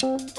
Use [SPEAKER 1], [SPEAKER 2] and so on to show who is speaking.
[SPEAKER 1] Música